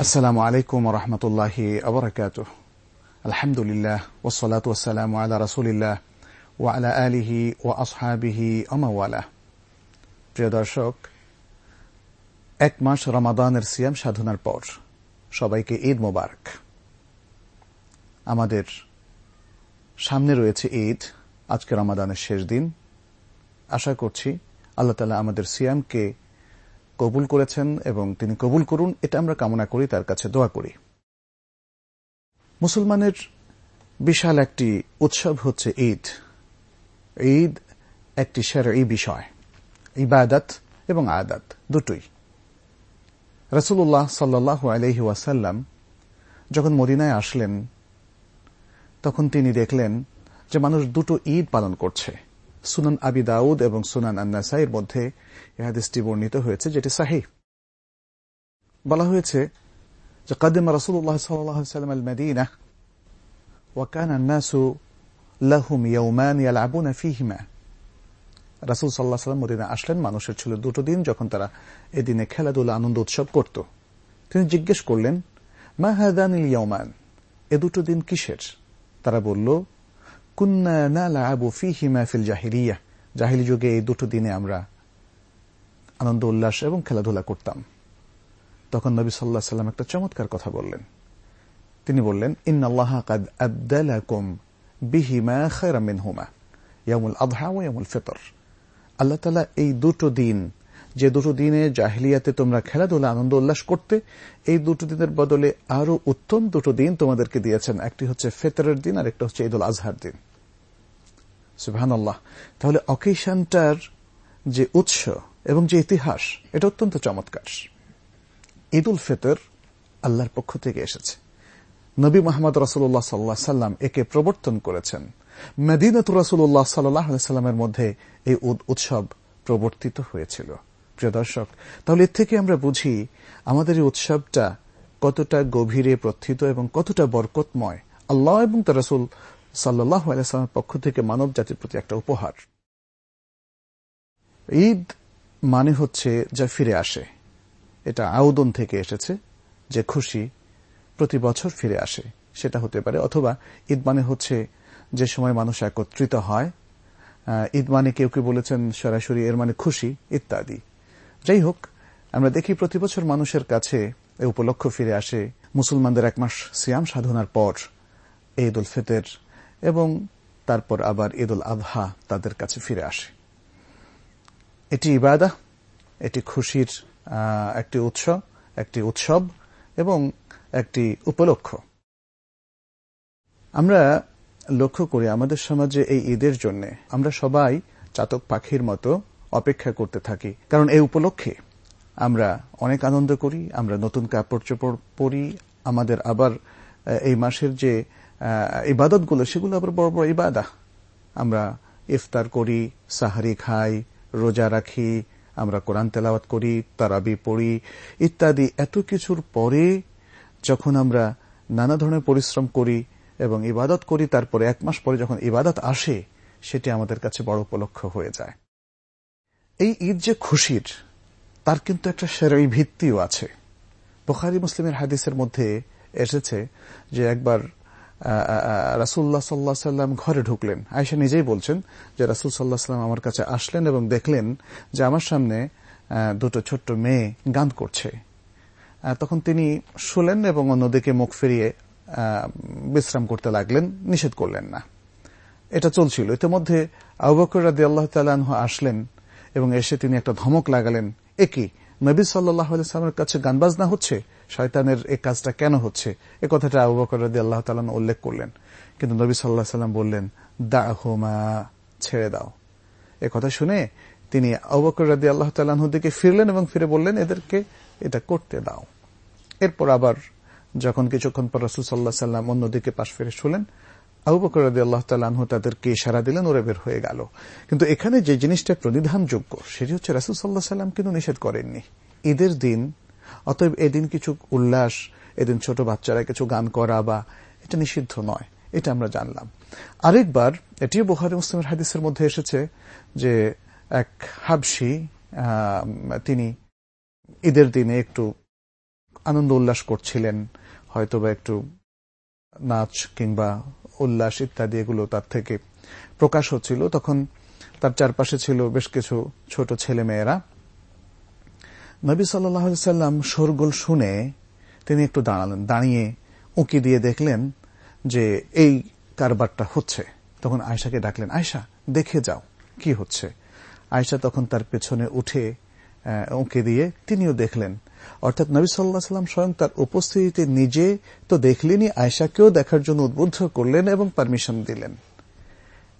السلام عليكم ورحمة الله وبركاته الحمد لله والصلاة والسلام على رسول الله وعلى آله وأصحابه ومواله প্রিয় দর্শক এক মাস রমাদানের সিয়াম সাধনার পর সবাইকে ঈদ মোবারক আমাদের সামনে রয়েছে ঈদ আজকে রমাদানের শেষ দিন। আশা করছি আল্লাহ তালা আমাদের সিয়ামকে কবুল করেছেন এবং তিনি কবুল করুন, এটা আমরা কামনা করি, তার কাছে দোয়া করি। মুসলমানের বিশাল একটি উৎসব হচ্ছে ঈদ। ঈদ একটি এই বিষয়, ইবাদত এবং আদাত, দুটোই। রসুল্লাহ সাল্লাহ আলহি ওয়াসাল্লাম যখন মদিনায় আসলেন তখন তিনি দেখলেন যে মানুষ দুটো ঈদ পালন করছে। সুনান আবি দাউদ এবং সুনান আন্নাসাইয়ের মধ্যে এহাদিসটি বর্ণিত হয়েছে, যেটি সাহি বলা হয়েছে যে, কাদিম রসুল্লাহ সাল্লাম আল মদিনা ওয়াকান আন্নাসু লাহুম ইয়ৌমান ইয়ালাবুন ফিহিমা। রাসুল সাল্লাহ সাল্লাম মদিনা আসলেন, মানুষের ছিল দুটো দিন যখন তারা এদিনে খেলাধুলা, আনন্দ, উৎসব করত। তিনি জিজ্ঞেস করলেন, মা ইয়ৌমান এ দুটো দিন কিসের? তারা বলল কুন্না না লাবু ফি হিমা ফিল জাহিরিয়া জাহিলি যুগে এই দুটো দিনে আমরা আনন্দ, উল্লাস এবং খেলাধুলা করতাম। তখন নবী সাল্লাহ সাল্লাম একটা চমৎকার কথা বললেন। তিনি বললেন ইন আল্লাহ কাদ আবদালাকুম বিহিমা খায়রা মিনহুমা ইয়ামুল আবহা ও ইয়ামুল ফিতর। আল্লাহ তালা এই দুটো দিন যে দুটো দিনে জাহিলিয়াতে তোমরা খেলাধুলা, আনন্দ, উল্লাস করতে, এই দুটো দিনের বদলে আরও উত্তম দুটো দিন তোমাদেরকে দিয়েছেন। একটি হচ্ছে ফেতরের দিন আর একটা হচ্ছে ঈদুল আজহার দিন। তাহলে অকেশনটার যে উৎস এবং যে ইতিহাস, এটা অত্যন্ত চমৎকার। ঈদ উল ফিতর আল্লাহর পক্ষ থেকে এসেছে। নবী মোহাম্মদ রসুল্লাহ সাল্লাহ সাল্লাম একে প্রবর্তন করেছেন। মদিনাত রসুল্লাহ সাল্লাহ সাল্লামের মধ্যে এই উৎসব প্রবর্তিত হয়েছিল। প্রিয় দর্শক, তাহলে এর থেকে আমরা বুঝি আমাদের এই উৎসবটা কতটা গভীরে প্রথিত এবং কতটা বরকতময়। আল্লাহ এবং তার রসুল সাল্লাহ আলাইস্লামের পক্ষ থেকে মানব জাতির প্রতি একটা উপহার। ঈদ মানে হচ্ছে যা ফিরে আসে। এটা আউদন থেকে এসেছে, যে খুশি প্রতি বছর ফিরে আসে। সেটা হতে পারে, অথবা ঈদ মানে হচ্ছে যে সময় মানুষ একত্রিত হয়। ঈদ মানে কেউ কেউ বলেছেন সরাসরি এর মানে খুশি, ইত্যাদি। যাই হোক, আমরা দেখি প্রতি বছর মানুষের কাছে এই উপলক্ষ ফিরে আসে মুসলমানদের এক মাস সিয়াম সাধনার পর ঈদ উল ফিতর এবং তারপর আবার ঈদ উল আবহা তাদের কাছে ফিরে আসে। এটি ইবাদা, এটি খুশির একটি উৎস একটি উৎসব এবং একটি উপলক্ষ। আমরা লক্ষ্য করি আমাদের সমাজে এই ঈদের জন্য আমরা সবাই চাতক পাখির মতো অপেক্ষা করতে থাকি। কারণ এই উপলক্ষে আমরা অনেক আনন্দ করি, আমরা নতুন কাপড় চোপড় পরি, আমাদের আবার এই মাসের যে ইবাদতগুলো, সেগুলো আবার বড় বড় ইবাদা। আমরা ইফতার করি, সাহারি খাই, রোজা রাখি, আমরা কোরআন তেলাওয়াত করি, তারাবি পড়ি, ইত্যাদি। এত কিছুর পরে যখন আমরা নানা ধরনের পরিশ্রম করি এবং ইবাদত করি, তারপরে এক মাস পরে যখন ইবাদত আসে, সেটি আমাদের কাছে বড় উপলক্ষ হয়ে যায়। এই ঈদ যে খুশির, তার কিন্তু একটা সেরাই ভিত্তিও আছে। বুখারি মুসলিমের হাদিসের মধ্যে এসেছে যে একবার রাসুল্লাহ সাল্লাহ সাল্লাম ঘরে ঢুকলেন। আয়সা নিজেই বলছেন যে রাসুল সাল্লাহ সাল্লাম আমার কাছে আসলেন এবং দেখলেন যে আমার সামনে দুটো ছোট্ট মেয়ে গান করছে। তখন তিনি শুলেন এবং অন্যদিকে মুখ ফিরিয়ে বিশ্রাম করতে লাগলেন, নিষেধ করলেন না। এটা চলছিল। ইতিমধ্যে আবুবকর রাদি আল্লাহ তালাহ আসলেন এবং এসে তিনি একটা ধমক লাগালেন একই নবী সাল্লাহ আলাইস্লামের কাছে গান বাজনা হচ্ছে? শয়তানের এই কাজটা কেন হচ্ছে? এ কথাটা আবু বকর রাদি আল্লাহ তালান উল্লেখ করলেন। কিন্তু নবী সাল্লাহ সাল্লাম বললেন দা হোমা ছেড়ে দাও। এ কথা শুনে তিনি আবু বকর রাদি আল্লাহ তালাহুর দিকে ফিরলেন এবং ফিরে বললেন, এদেরকে এটা করতে দাও। এরপর আবার যখন কিছুক্ষণ পর রসুল সাল্লাহ সাল্লাম অন্যদিকে পাশ ফিরে শুলেন আবু বকর রাদি আল্লাহ তাদেরকে ইশারা দিলেন, ওরে বের হয়ে গেল। কিন্তু এখানে যে জিনিসটা প্রণিধানযোগ্য সেটি হচ্ছে রাসুল সাল্লাহ সাল্লাম কিন্তু নিষেধ করেননি। ঈদের দিন, অতএব এদিন কিছু উল্লাস, এদিন ছোট বাচ্চারা কিছু গান করা বা এটা নিষিদ্ধ নয়, এটা আমরা জানলাম। আরেকবার, এটিও বোহারি মুসলিমের হাদিসের মধ্যে এসেছে যে এক হাবসি তিনি ঈদের দিনে একটু আনন্দ উল্লাস করছিলেন, হয়তোবা একটু নাচ কিংবা উল্লাস ইত্যাদি এগুলো তার থেকে প্রকাশ হচ্ছিল। তখন তার চারপাশে ছিল বেশ কিছু ছোট ছেলে মেয়েরা নবী সাল্লাম শোরগোল শুনে তিনি একটু দাঁড়ালেন, দাঁড়িয়ে উঁকি দিয়ে দেখলেন যে এই কারবারটা হচ্ছে। তখন আয়সাকে ডাকলেন আয়সা দেখে যাও কি হচ্ছে। আয়সা তখন তার পেছনে উঠে উঁকে দিয়ে তিনিও দেখলেন অর্থাৎ নবী সাল্লাহ সাল্লাম স্বয়ং তার উপস্থিতিতে নিজে তো দেখলেনই আয়সাকেও দেখার জন্য উদ্বুদ্ধ করলেন এবং পারমিশন দিলেন।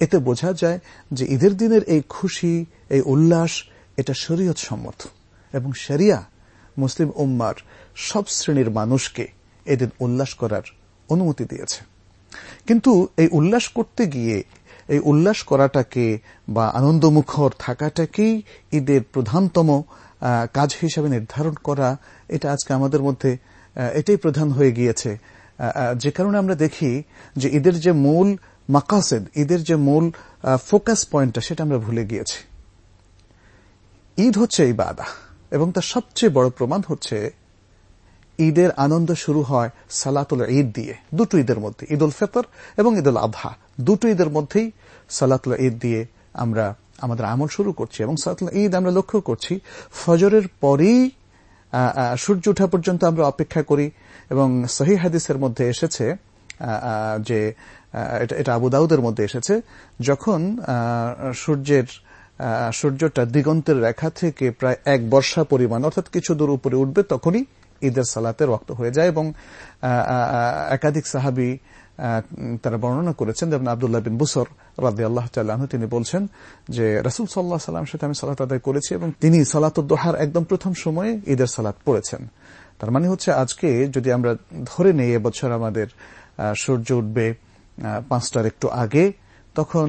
এতে বোঝা যায় যে ঈদের দিনের এই খুশি, এই উল্লাস, এটা শরীয়ত সম্মত এবং শরিয়া মুসলিম উম্মার সব শ্রেণির মানুষকে এদিন উল্লাস করার অনুমতি দিয়েছে। কিন্তু এই উল্লাস করতে গিয়ে, এই উল্লাস করাটাকে বা আনন্দমুখর থাকাটাকেই ঈদের প্রধানতম কাজ হিসাবে নির্ধারণ করা, এটা আজকে আমাদের মধ্যে এটাই প্রধান হয়ে গিয়েছে। যে কারণে আমরা দেখি যে ঈদের যে মূল মাকাসেদ, ঈদের যে মূল ফোকাস পয়েন্টটা, সেটা আমরা ভুলে গিয়েছি। ঈদ হচ্ছে এই বাদা, এবং তার সবচেয়ে বড় প্রমাণ হচ্ছে ঈদের আনন্দ শুরু হয় সালাতুল ঈদ দিয়ে, দুটো ঈদের মধ্যে ঈদ উল ফেতর এবং ঈদ উল আবহা দুটো ঈদের মধ্যেই সালাতুল ঈদ দিয়ে আমরা আমাদের আমল শুরু করছি এবং সালাতুল ঈদ আমরা লক্ষ্য করছি, ফজরের পরেই সূর্য ওঠা পর্যন্ত আমরা অপেক্ষা করি এবং সহি হাদিসের মধ্যে এসেছে যে এটা আবু দাউদের মধ্যে এসেছে, যখন সূর্যের সূর্যটা দিগন্তের রেখা থেকে প্রায় এক বর্ষা পরিমাণ, অর্থাৎ কিছু দূর উপরে উঠবে, তখনই ঈদের সালাতে রক্ত হয়ে যায় এবং একাধিক সাহাবি তারা বর্ণনা করেছেন যেমন আবদুল্লাহ বিন বুসর রাদি আল্লাহ তাল্লাহ তিনি বলছেন যে রসুল সাল্লাহ সাল্লাম সাথে আমি সালাত আদায় করেছি এবং তিনি সালাতুদ্দোহার একদম প্রথম সময়ে ঈদের সালাত পড়েছেন। তার মানে হচ্ছে আজকে যদি আমরা ধরে নেই এবছর আমাদের সূর্য উঠবে পাঁচটার একটু আগে, তখন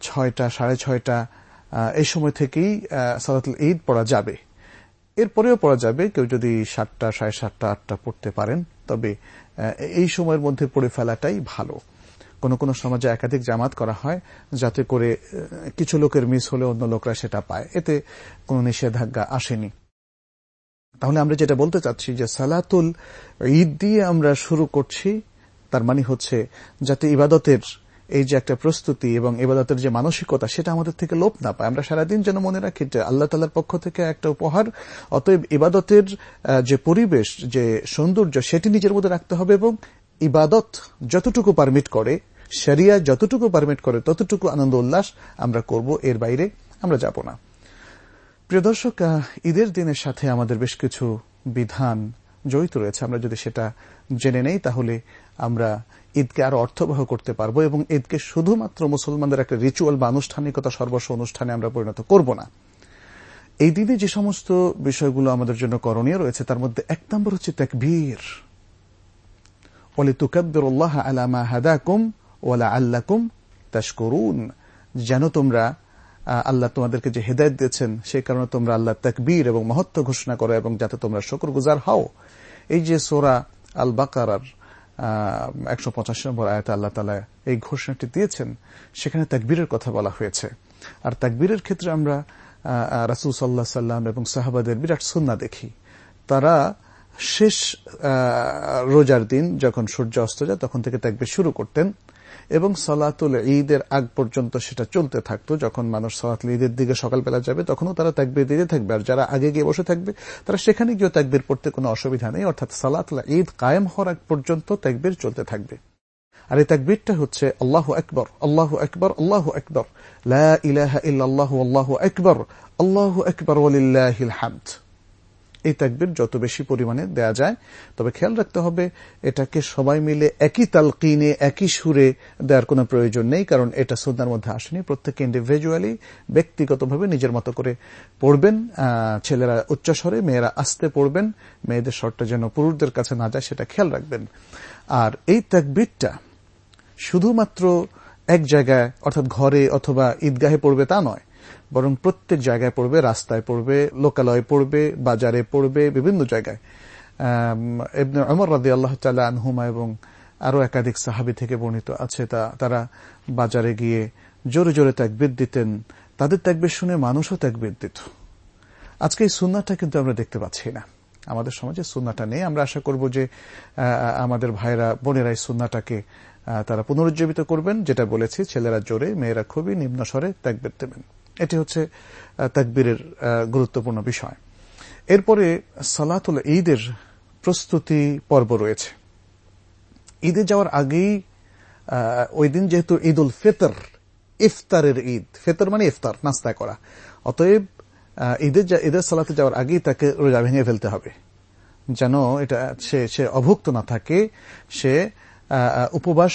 ছয়টা, সাড়ে ছয়টা এই সময় থেকেই সালাতুল ঈদ পড়া যাবে। এরপরেও পড়া যাবে, কেউ যদি সাতটা, সাড়ে সাতটা, আটটা পড়তে পারেন, তবে এই সময়ের মধ্যে পড়ে ফেলাটাই ভালো। কোনো কোনো সমাজে একাধিক জামাত করা হয়, যাতে করে কিছু লোকের মিস হলে অন্য লোকরা সেটা পায়। এতে কোনো নিষেধাজ্ঞা আসেনি। তাহলে আমরা যেটা বলতে চাচ্ছি যে সালাতুল ঈদ দিয়ে আমরা শুরু করছি, তার মানে হচ্ছে যাতে ইবাদতের এই যে একটা প্রস্তুতি এবং ইবাদতের যে মানসিকতা, সেটা আমাদের থেকে লোপ না পায়। আমরা সারাদিন যেন মনে রাখি যে আল্লাহ তালার পক্ষ থেকে একটা উপহার, অতএব ইবাদতের যে পরিবেশ, যে সৌন্দর্য, সেটি নিজের মধ্যে রাখতে হবে এবং ইবাদত যতটুকু পারমিট করে সেরিয়া যতটুকু পারমিট করে, ততটুকু আনন্দ উল্লাস আমরা করব, এর বাইরে আমরা যাব না। প্রিয় দর্শক ঈদের দিনের সাথে আমাদের বেশ কিছু বিধান জড়িত রয়েছে। আমরা যদি সেটা জেনে নেই, তাহলে আমরা ঈদকে আরও অর্থবহ করতে পারব এবং ঈদকে শুধুমাত্র মুসলমানদের একটা রিচুয়াল বা আনুষ্ঠানিকতা সর্বস্ব অনুষ্ঠানে আমরা পরিণত করব না। এই দিনে যে সমস্ত বিষয়গুলো আমাদের জন্য করণীয় রয়েছে, তার মধ্যে এক নম্বর হচ্ছে তেকবীর। তুকাব্বিরুল্লাহ আলামা হাদাকুম ওয়ালা আল্লাকুম তাশকুরুন। যেন তোমরা আল্লাহ তোমাদেরকে যে হেদায়ত দিয়েছেন সেই কারণে তোমরা আল্লাহ তকবীর এবং মহত্ব ঘোষণা করো এবং যাতে তোমরা শকর গুজার হও। এই যে সোরা আল বাকার একশো পঁচাশি নম্বর আয়াত আল্লাহ তালা এই ঘোষণাটি দিয়েছেন, সেখানে তাকবীরের কথা বলা হয়েছে। আর তাকবীরের ক্ষেত্রে আমরা রাসুল সাল্লাহ সাল্লাম এবং সাহাবাদের বিরাট সুন্না দেখি। তারা শেষ রোজার দিন যখন সূর্য অস্ত যায়, তখন থেকে তাকবির শুরু করতেন। এবং সলাতুল ঈদের আগ পর্যন্ত সেটা চলতে থাকতো। যখন মানুষ সলাতুল ঈদের দিকে সকালবেলা যাবে, তখনও তারা তাকবির দিতে থাকবে। আর যারা আগে গিয়ে বসে থাকবে, তারা সেখানে গিয়ে তাকবির পড়তে কোনো অসুবিধা নেই। অর্থাৎ সালাতুল ঈদ কায়েম হওয়ার আগ পর্যন্ত তাকবির চলতে থাকবে। আর এই তাকবিরটা হচ্ছে আল্লাহ আকবর আল্লাহ আকবর আল্লাহ আকবর। লা ইলাহা ইল্লাল্লাহু, আল্লাহু আকবর আল্লাহু আকবর ওয়ালিল্লাহিল হামদ। এই তাকবির যত বেশি পরিমাণে দেয়া যায়, তবে খেয়াল রাখতে হবে, এটাকে সবাই মিলে একই তালকিনে, একই সুরে দেওয়ার কোনো প্রয়োজন নেই, কারণ এটা শ্রদ্ধার মধ্যে আসেনি। প্রত্যেকে ইন্ডিভিজুয়ালি ব্যক্তিগতভাবে নিজের মতো করে পড়বেন। ছেলেরা উচ্চস্বরে, মেয়েরা আস্তে পড়বেন, মেয়েদের স্বরটা যেন পুরুষদের কাছে না যায়, সেটা খেয়াল রাখবেন। আর এই তাকবিরটা শুধুমাত্র এক জায়গায়, অর্থাৎ ঘরে অথবা ঈদগাহে পড়বে তা নয় বরং প্রত্যেক জায়গায় পড়বে, রাস্তায় পড়বে, লোকালয়ে পড়বে, বাজারে পড়বে, বিভিন্ন জায়গায়। অমর রাদি আল্লাহ তালা আনহুমা এবং আরও একাধিক সাহাবি থেকে বর্ণিত আছে তা, তারা বাজারে গিয়ে জোরে জোরে ত্যাগবিদ দিতেন। তাদের ত্যাগবিদ শুনে মানুষও ত্যাগবিদ দিত। আজকে এই সুন্নাটা কিন্তু আমরা দেখতে পাচ্ছি না। আমাদের সমাজে সুন্নাটা নেই। আমরা আশা করব যে আমাদের ভাইরা বোনেরা এই সুন্নাটাকে তারা পুনরুজ্জীবিত করবেন। যেটা বলেছি, ছেলেরা জোরে, মেয়েরা খুবই নিম্ন স্বরে ত্যাগবিদ দেবেন। এটি হচ্ছে তাকবীরের গুরুত্বপূর্ণ বিষয়। এরপরে সালাতুল ঈদের প্রস্তুতি পর্ব রয়েছে। ঈদে যাওয়ার আগেই ওই দিন যেহেতু ঈদ উল ফেতর, ইফতারের ঈদ। ফেতর মানে ইফতার, নাস্তা করা। অতএব ঈদের ঈদের সালাতে যাওয়ার আগেই তাকে রোজা ভেঙে ফেলতে হবে। যেন এটা সে সে অভুক্ত না থাকে, সে উপবাস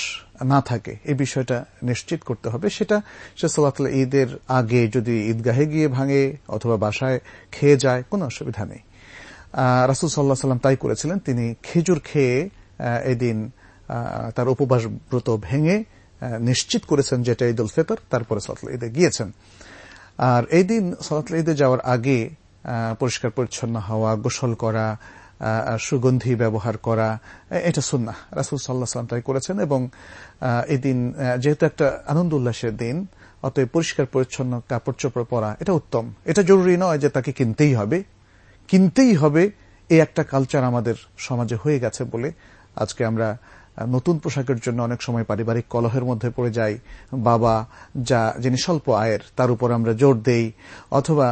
না থাকে, এই বিষয়টা নিশ্চিত করতে হবে। সেটা সে সালাতুল ঈদের আগে যদি ঈদগাহে গিয়ে ভাঙে অথবা বাসায় খেয়ে যায়, কোনো অসুবিধা নেই। রাসুল সাল্লাহ সাল্লাম তাই করেছিলেন। তিনি খেজুর খেয়ে এদিন তার উপবাস ব্রত ভেঙে নিশ্চিত করেছেন যেটা ঈদ উল ফেতর, তারপরে সালাতুল ঈদে গিয়েছেন। আর এই দিন সালাতুল ঈদে যাওয়ার আগে পরিষ্কার পরিচ্ছন্ন হওয়া, গোসল করা সুগন্ধি ব্যবহার করা এটা সুন্না রাসুল সাল্লাহ সাল্লাম তাই করেছেন এবং এই দিন যেহেতু একটা আনন্দ উল্লাসের দিন, অতএব পরিষ্কার, পরিচ্ছন্ন কাপড় চোপড় পরা, এটা উত্তম। এটা জরুরি নয় যে তাকে কিনতেই হবে। কিনতেই হবে এই একটা কালচার আমাদের সমাজে হয়ে গেছে বলে আজকে আমরা নতুন পোশাকের জন্য অনেক সময় পারিবারিক কলহের মধ্যে পড়ে যাই। বাবা যা, যিনি স্বল্প আয়ের, তার উপর আমরা জোর দেই। অথবা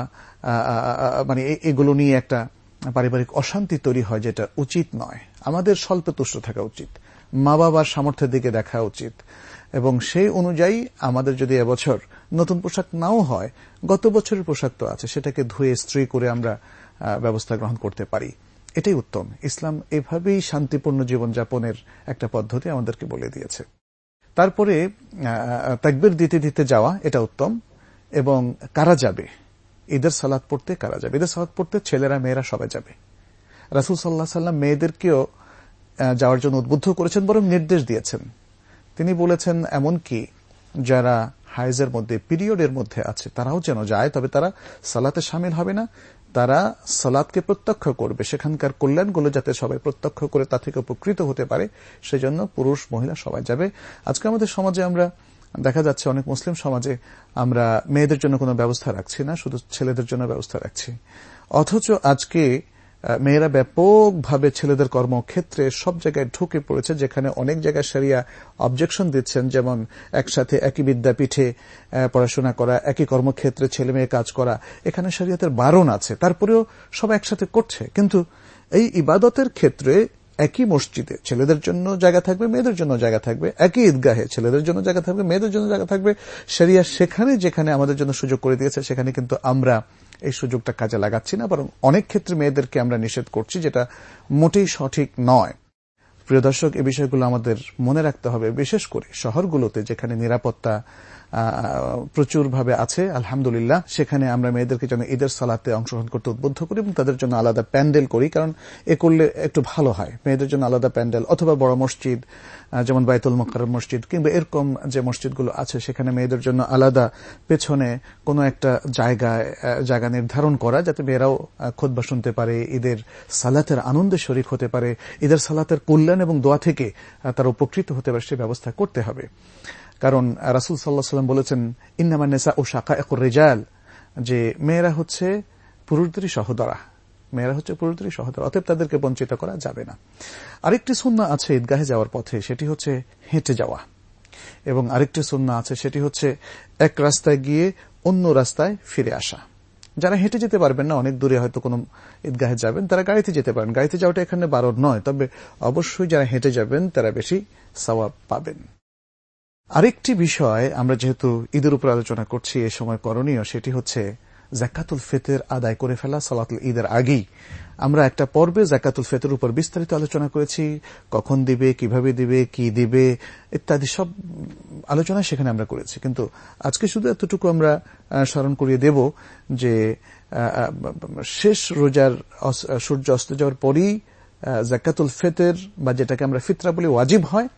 মানে এগুলো নিয়ে একটা পারিবারিক অশান্তি তৈরি হয় যেটা উচিত নয়। আমাদের স্বল্প তুষ্ট থাকা উচিত। মা বাবার সামর্থ্যের দিকে দেখা উচিত। এবং সেই অনুযায়ী আমাদের যদি এবছর নতুন পোশাক নাও হয়, গত বছরের পোশাক তো আছে, সেটাকে ধুয়ে, স্ত্রী করে আমরা ব্যবস্থা গ্রহণ করতে পারি। এটাই উত্তম। ইসলাম এভাবেই শান্তিপূর্ণ জীবনযাপনের একটা পদ্ধতি আমাদেরকে বলে দিয়েছে। তারপরে তাকবির দিতে দিতে যাওয়া, এটা উত্তম। এবং কারা যাবে? ঈদের সালাদ পড়তে কারা যাবে? ঈদের সালাদ পড়তে ছেলেরা, মেয়েরা সবাই যাবে। রাসুল সাল্লাহ সাল্লাম মেয়েদেরকেও যাওয়ার জন্য উদ্বুদ্ধ করেছেন, বরং নির্দেশ দিয়েছেন। তিনি বলেছেন, এমনকি যারা হাইজের মধ্যে, পিরিয়ডের মধ্যে আছে, তারাও যেন যায়, তবে তারা সালাতে সামিল হবে না। তারা সালাদকে প্রত্যক্ষ করবে। সেখানকার কল্যাণগুলো যাতে সবাই প্রত্যক্ষ করে, তা থেকে উপকৃত হতে পারে, সেজন্য পুরুষ, মহিলা সবাই যাবে। আজকে আমাদের সমাজে আমরা দেখা যাচ্ছে অনেক মুসলিম সমাজে আমরা মেয়েদের জন্য কোনো ব্যবস্থা রাখছি না, শুধু ছেলেদের জন্য ব্যবস্থা রাখছি। অথচ আজকে মেয়েরা ব্যাপকভাবে ছেলেদের কর্মক্ষেত্রে সব জায়গায় ঢুকে পড়েছে, যেখানে অনেক জায়গায় সারিয়া অবজেকশন দিচ্ছেন, যেমন একসাথে একই বিদ্যাপীঠে পড়াশোনা করা, একই কর্মক্ষেত্রে ছেলে মেয়ে কাজ করা, এখানে সারিয়াতের বারণ আছে, তারপরেও সব একসাথে করছে। কিন্তু এই ইবাদতের ক্ষেত্রে একই মসজিদে ছেলেদের জন্য জায়গা থাকবে, মেয়েদের জন্য জায়গা থাকবে, একই ঈদগাহে ছেলেদের জন্য জায়গা থাকবে, মেয়েদের জন্য জায়গা থাকবে। সেরিয়া সেখানে যেখানে আমাদের জন্য সুযোগ করে দিয়েছে, সেখানে কিন্তু আমরা এই সুযোগটা কাজে লাগাচ্ছি না, বরং অনেক ক্ষেত্রে মেয়েদেরকে আমরা নিষেধ করছি, যেটা মোটেই সঠিক নয়। প্রিয় দর্শক এই বিষয়গুলো আমাদের মনে রাখতে হবে, বিশেষ করে শহরগুলোতে যেখানে নিরাপত্তা প্রচুরভাবে আছে, আলহামদুলিল্লাহ। সেখানে আমরা মেয়েদেরকে যেন ঈদের সালাতে অংশগ্রহণ করতে উদ্বুদ্ধ করি এবং তাদের জন্য আলাদা প্যান্ডেল করি, কারণ এ করলে একটু ভালো হয়। মেয়েদের জন্য আলাদা প্যান্ডেল অথবা বড় মসজিদ যেমন বাইতুল মক্কার মসজিদ, কিংবা এরকম যে মসজিদগুলো আছে, সেখানে মেয়েদের জন্য আলাদা পেছনে কোনো একটা জায়গায় জায়গা নির্ধারণ করা, যাতে মেয়েরাও খোদবা শুনতে পারে, ঈদের সালাতের আনন্দে শরিক হতে পারে। ঈদের সালাতের কল্যাণ এবং দোয়া থেকে তারা উপকৃত হতে পারে, সে ব্যবস্থা করতে হবে। কারণ রাসুল সাল্লাহ সাল্লাম বলেছেন, ইন্নামা নেসা ও শাখা এক রেজাল যে মেয়েরা হচ্ছে পুরুষদেরই সহদরা। মেয়েরা হচ্ছে পুরুষদেরই সহদরা, অতএব তাদেরকে বঞ্চিত করা যাবে না। আরেকটি সুন্না আছে ঈদগাহে যাওয়ার পথে, সেটি হচ্ছে হেঁটে যাওয়া। এবং আরেকটি সুন্না আছে, সেটি হচ্ছে এক রাস্তায় গিয়ে অন্য রাস্তায় ফিরে আসা। যারা হেঁটে যেতে পারবেন না, অনেক দূরে হয়তো কোনো ঈদগাহে যাবেন, তারা গাড়িতে যেতে পারেন। গাড়িতে যাওয়াটা এখানে বারণ নয়, তবে অবশ্যই যারা হেঁটে যাবেন, তারা বেশি সওয়াব পাবেন। আরেকটি বিষয় আমরা যেহেতু ঈদের উপর আলোচনা করছি এ সময় করণীয়, সেটি হচ্ছে জাকাতুল ফেতের আদায় করে ফেলা সালাতুল ঈদের আগেই। আমরা একটা পর্বে জাকাতুল ফেতের উপর বিস্তারিত আলোচনা করেছি, কখন দিবে, কীভাবে দিবে, কি দিবে, ইত্যাদি সব আলোচনা সেখানে আমরা করেছি। কিন্তু আজকে শুধু এতটুকু আমরা স্মরণ করিয়ে দেব যে শেষ রোজার সূর্য অস্ত যাওয়ার পরই জাকাতুল ফেতের বা যেটাকে আমরা ফিতরা বলি ওয়াজিব হয়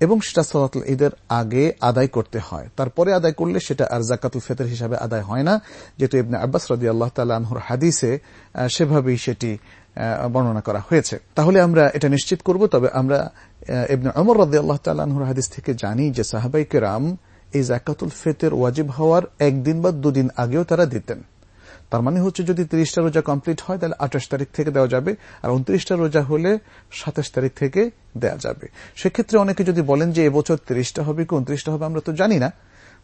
এবং সেটা সলাতুল ঈদের আগে আদায় করতে হয়। তারপরে আদায় করলে সেটা আর জাকাতুল ফেতর হিসাবে আদায় হয় না। যেহেতু ইবনে আব্বাস রদি আল্লাহ তালহর হাদিসে সেভাবেই সেটি বর্ণনা করা হয়েছে। তাহলে আমরা এটা নিশ্চিত করব, তবে আমরা ইবনে অমর রদি আল্লাহ তাল্লাহর হাদিস থেকে জানি যে সাহাবাইকে রাম এই জাকাতুল ফেতের ওয়াজিব হওয়ার একদিন বা দুদিন আগেও তারা দিতেন। তার মানে হচ্ছে যদি তিরিশটা রোজা কমপ্লিট হয়, তাহলে আঠাশ তারিখ থেকে দেওয়া যাবে, আর উনত্রিশটা রোজা হলে সাতাশ তারিখ থেকে দেওয়া যাবে। সেক্ষেত্রে অনেকে যদি বলেন যে এবছর তিরিশটা হবে কি উনত্রিশটা হবে, আমরা তো জানি না।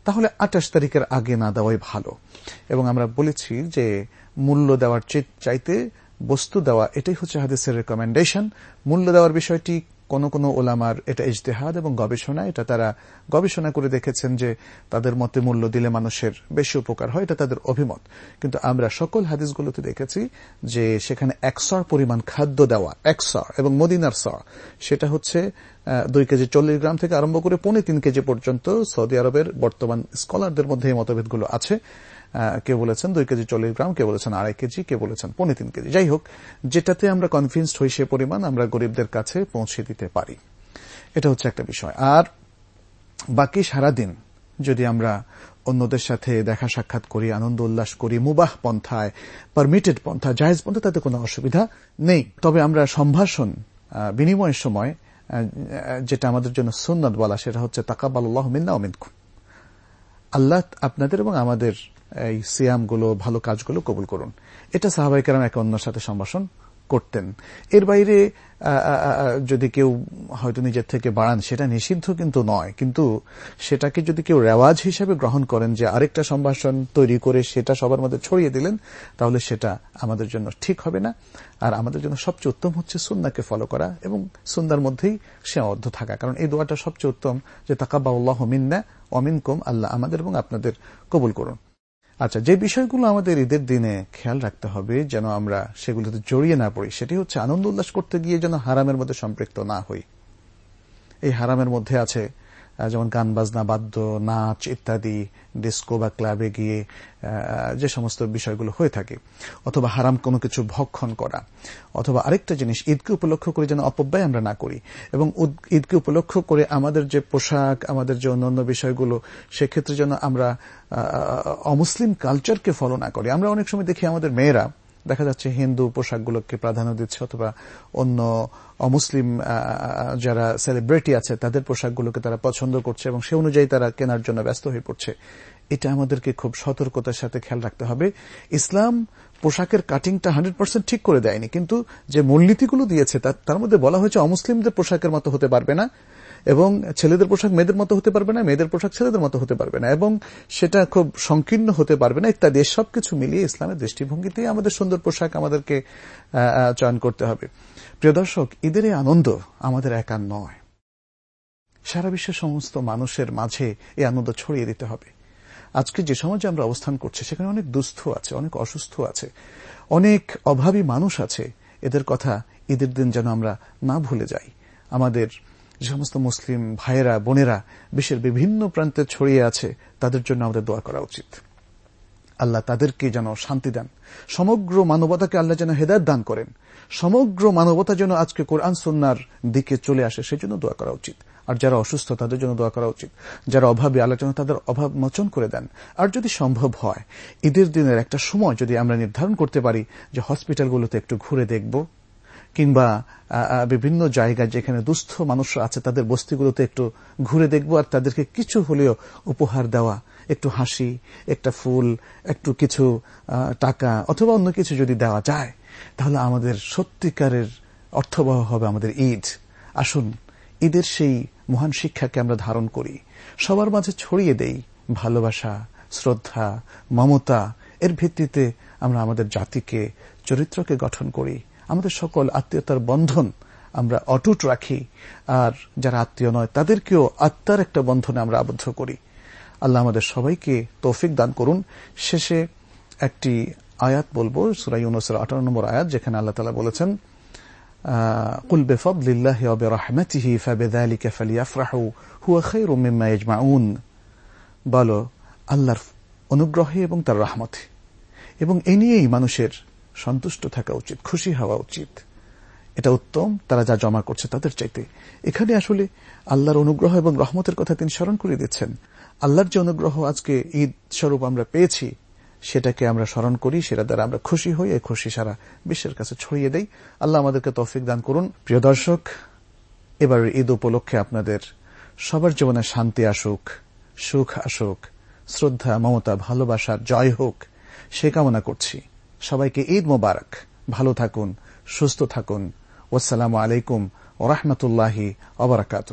তাহলে আঠাশ তারিখের আগে না দেওয়াই ভালো। এবং আমরা বলেছি যে মূল্য দেওয়ার চাইতে বস্তু দেওয়া, এটাই হচ্ছে হাদিসের রেকমেন্ডেশন মূল্য দেওয়ার বিষয়টি কোন কোন ওলামার এটা ইজতেহাদ এবং গবেষণা, এটা তারা গবেষণা করে দেখেছেন যে তাদের মতে মূল্য দিলে মানুষের বেশি উপকার হয়, এটা তাদের অভিমত। কিন্তু আমরা সকল হাদিসগুলোতে দেখেছি যে সেখানে একশর পরিমাণ খাদ্য দেওয়া একশর এবং মদিনার সর, সেটা হচ্ছে দুই কেজি চল্লিশ গ্রাম থেকে আরম্ভ করে পৌনে তিন কেজি পর্যন্ত সৌদি আরবের বর্তমান স্কলারদের মধ্যে এই মতভেদগুলো আছে। কেউ বলেছেন দুই কেজি চল্লিশ গ্রাম কেউ বলেছেন আড়াই কেজি কেউ বলেছেন পৌনে তিন কেজি। যাই হোক, যেটাতে আমরা কনফিউজড হই সে পরিমাণ আমরা গরিবদের কাছে পৌঁছে দিতে পারি। এটা হচ্ছে একটা বিষয়। আর বাকি সারাদিন যদি আমরা অন্যদের সাথে দেখা সাক্ষাৎ করি, আনন্দ উল্লাস করি, মুবাহ পন্থায় পারমিটেড পন্থা জাহেজ পন্থা তাতে কোনো অসুবিধা নেই। তবে আমরা সম্ভাষণ বিনিময়ের সময় যেটা আমাদের জন্য সুন্নত বলা, সেটা হচ্ছে তাকাবাল মিন্না অমিনকু আল্লাহ আপনাদের এবং আমাদের এই সিয়ামগুলো, ভালো কাজগুলো কবুল করুন। এটা সাহাবাহিকেরাম একে অন্যের সাথে সম্ভাষণ করতেন। এর বাইরে যদি কেউ হয়তো নিজের থেকে বাড়ান, সেটা নিষিদ্ধ কিন্তু নয়। কিন্তু সেটাকে যদি কেউ রেওয়াজ হিসেবে গ্রহণ করেন যে আরেকটা সম্ভাষণ তৈরি করে সেটা সবার মধ্যে ছড়িয়ে দিলেন, তাহলে সেটা আমাদের জন্য ঠিক হবে না। আর আমাদের জন্য সবচেয়ে উত্তম হচ্ছে সুন্নাকে ফলো করা এবং সুন্দার মধ্যেই সীমাবদ্ধ থাকা। কারণ এই দোয়াটা সবচেয়ে উত্তম যে তাকাবা আল্লাহ মিন্না অমিন কুম আল্লাহ আমাদের এবং আপনাদের কবুল করুন। আচ্ছা যে বিষয়গুলো আমাদের ঈদের দিনে খেয়াল রাখতে হবে যেন আমরা সেগুলোতে জড়িয়ে না পড়ি, সেটি হচ্ছে আনন্দ উল্লাস করতে গিয়ে যেন হারামের মধ্যে সম্পৃক্ত না হই। এই হারামের মধ্যে আছে যেমন গান, বাজনা, বাদ্য, নাচ ইত্যাদি, ডিস্কো বা ক্লাবে গিয়ে যে সমস্ত বিষয়গুলো হয়ে থাকে। অথবা হারাম কোনো কিছু ভক্ষণ করা। অথবা আরেকটা জিনিস, ঈদকে উপলক্ষ করে যেন অপব্যয় আমরা না করি। এবং ঈদকে উপলক্ষ করে আমাদের যে পোশাক, আমাদের যে অন্যান্য বিষয়গুলো, সেক্ষেত্রে যেন আমরা অমুসলিম কালচারকে ফলো না করি। আমরা অনেক সময় দেখি আমাদের মেয়েরা দেখা যাচ্ছে হিন্দু পোশাকগুলোকে প্রাধান্য দিচ্ছে অথবা অন্য অমুসলিম যারা সেলিব্রিটি আছে, তাদের পোশাকগুলোকে তারা পছন্দ করছে এবং সে অনুযায়ী তারা কেনার জন্য ব্যস্ত হয়ে পড়ছে। এটা আমাদেরকে খুব সতর্কতার সাথে খেয়াল রাখতে হবে। ইসলাম পোশাকের কাটিংটা হান্ড্রেড পার্সেন্ট ঠিক করে দেয়নি, কিন্তু যে মূলনীতিগুলো দিয়েছে তার মধ্যে বলা হয়েছে অমুসলিমদের পোশাকের মতো হতে পারবে না। এবং ছেলেদের পোশাক মেয়েদের মতো হতে পারবে না, মেয়েদের পোশাক ছেলেদের মতো হতে পারবে না এবং সেটা খুব সংকীর্ণ হতে পারবে না ইত্যাদি সবকিছু মিলিয়ে ইসলামের দৃষ্টিভঙ্গিতে আমাদের সুন্দর পোশাক আমাদেরকে চয়ন করতে হবে। প্রিয় দর্শক, ঈদের এই আনন্দ আমাদের একা নয়। সারা বিশ্বের সমস্ত মানুষের মাঝে এই আনন্দ ছড়িয়ে দিতে হবে। আজকে যে সমাজে আমরা অবস্থান করছি, সেখানে অনেক দুস্থ আছে, অনেক অসুস্থ আছে, অনেক অভাবী মানুষ আছে। এদের কথা ঈদের দিন যেন আমরা না ভুলে যাই। আমাদের যে সমস্ত মুসলিম ভাইয়েরা, বোনেরা বিশ্বের বিভিন্ন প্রান্তে ছড়িয়ে আছে, তাদের জন্য আমাদের দোয়া করা উচিত। আল্লাহ তাদেরকে যেন শান্তি দেন। সমগ্র মানবতাকে আল্লাহ যেন হেদায়ত দান করেন। সমগ্র মানবতা যেন আজকে কোরআন সন্ন্যার দিকে চলে আসে, সেজন্য দোয়া করা উচিত। আর যারা অসুস্থ, তাদের জন্য দোয়া করা উচিত। যারা অভাবী, আল্লাহ যেন তাদের অভাব মোচন করে দেন। আর যদি সম্ভব হয়, ঈদের দিনের একটা সময় যদি আমরা নির্ধারণ করতে পারি যে হসপিটালগুলোতে একটু ঘুরে দেখব কিংবা বিভিন্ন জায়গায় যেখানে দুস্থ মানুষ আছে, তাদের বস্তিগুলোতে একটু ঘুরে দেখব আর তাদেরকে কিছু হলেও উপহার দেওয়া। একটু হাসি, একটা ফুল, একটু কিছু টাকা অথবা অন্য কিছু যদি দেওয়া যায়, তাহলে আমাদের সত্যিকারের অর্থবহ হবে আমাদের ঈদ। আসুন, ঈদের সেই মহান শিক্ষাকে আমরা ধারণ করি। সবার মাঝে ছড়িয়ে দেই ভালোবাসা, শ্রদ্ধা, মমতা। এর ভিত্তিতে আমরা আমাদের জাতিকে, চরিত্রকে গঠন করি। আমাদের সকল আত্মীয়তার বন্ধন আমরা অটুট রাখি আর যারা আত্মীয় নয় তাদেরকেও আত্মার একটা বন্ধনে আমরা আবদ্ধ করি আল্লাহ আমাদের সবাইকে তৌফিক দান করুন শেষে একটি আয়াত বলবো সুরাই উনসের আঠারো নম্বর আয়াত যেখানে আল্লাহ তালা বলেছেন قل بفضل الله وبرحمته فبذلك فليفرحوا هو خير مما يجمعون বলো আল্লাহর অনুগ্রহে এবং তার রহমতে এবং এ নিয়েই মানুষের সন্তুষ্ট থাকা উচিত, খুশি হওয়া উচিত। এটা উত্তম, তারা যা জমা করছে তাদের চাইতে। এখানে আসলে আল্লাহর অনুগ্রহ এবং রহমতের কথা তিনি স্মরণ করে দিচ্ছেন। আল্লাহর যে অনুগ্রহ আজকে ঈদ স্বরূপ আমরা পেয়েছি, সেটাকে আমরা স্মরণ করি, সেটা দ্বারা আমরা খুশি হই, এই খুশি সারা বিশ্বের কাছে ছড়িয়ে দেই। আল্লাহ আমাদেরকে তৌফিক দান করুন। প্রিয় দর্শক এবার ঈদ উপলক্ষে আপনাদের সবার জীবনে শান্তি আসুক, সুখ আসুক, শ্রদ্ধা, মমতা ভালোবাসার জয় হোক, সে কামনা করছি। সবাইকে ঈদ মোবারক। ভালো থাকুন সুস্থ থাকুন। ওসালাম আলাইকুম ওরহমতুল্লাহি অবরাকাত